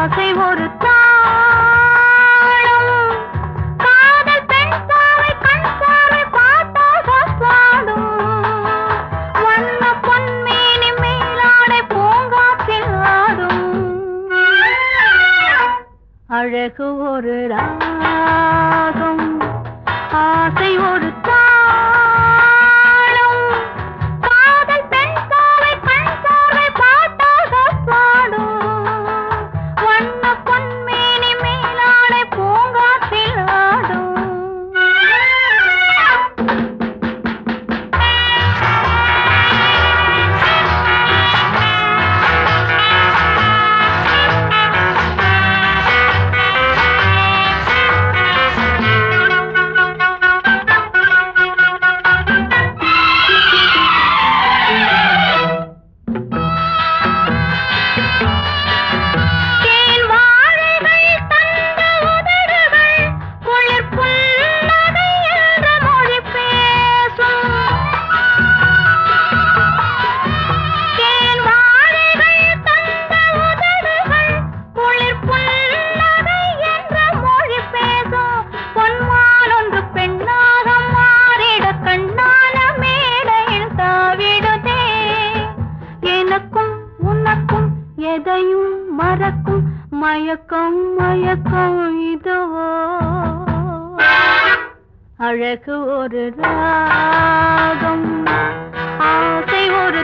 ஆசை ஒரு தாளம். காதல் பெண் சாவை கண் சாவை பார்த்தாடும் வண்ண பொன்மேனி மேலாடை பூங்காத்தில் ஆடும் அழகு ஒரு ராகம் ஆசை ஒரு மறக்கும் மயக்கம் மயக்கம் இதுவோ அழகு ஒரு ராகம் ஆசை ஒரு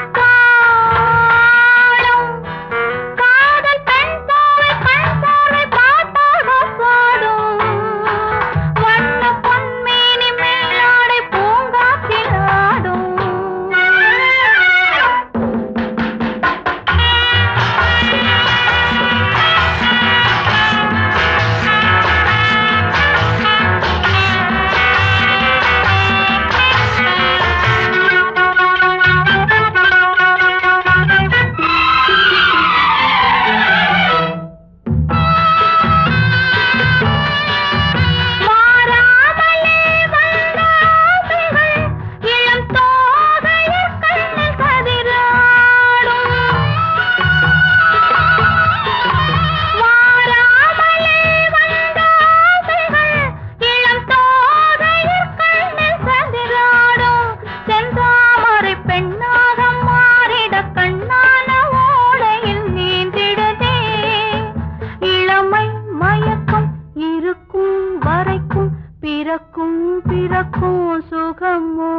பூ சுகமோ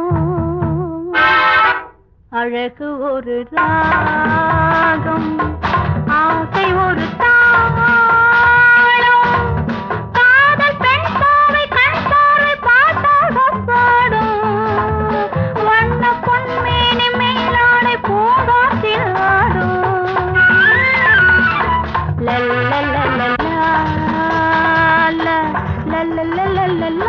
அழகு ஒரு ராகம் ஆசை ஒரு தாளம் காதல் பெண் பாவை கண் பார்வை பார்த்தாக பாடும் வண்ண பொன்மேனி மேலாடை பூங்காத்தில் ஆடும் லல்ல லல்ல லல்ல லல்ல லல்ல லல்ல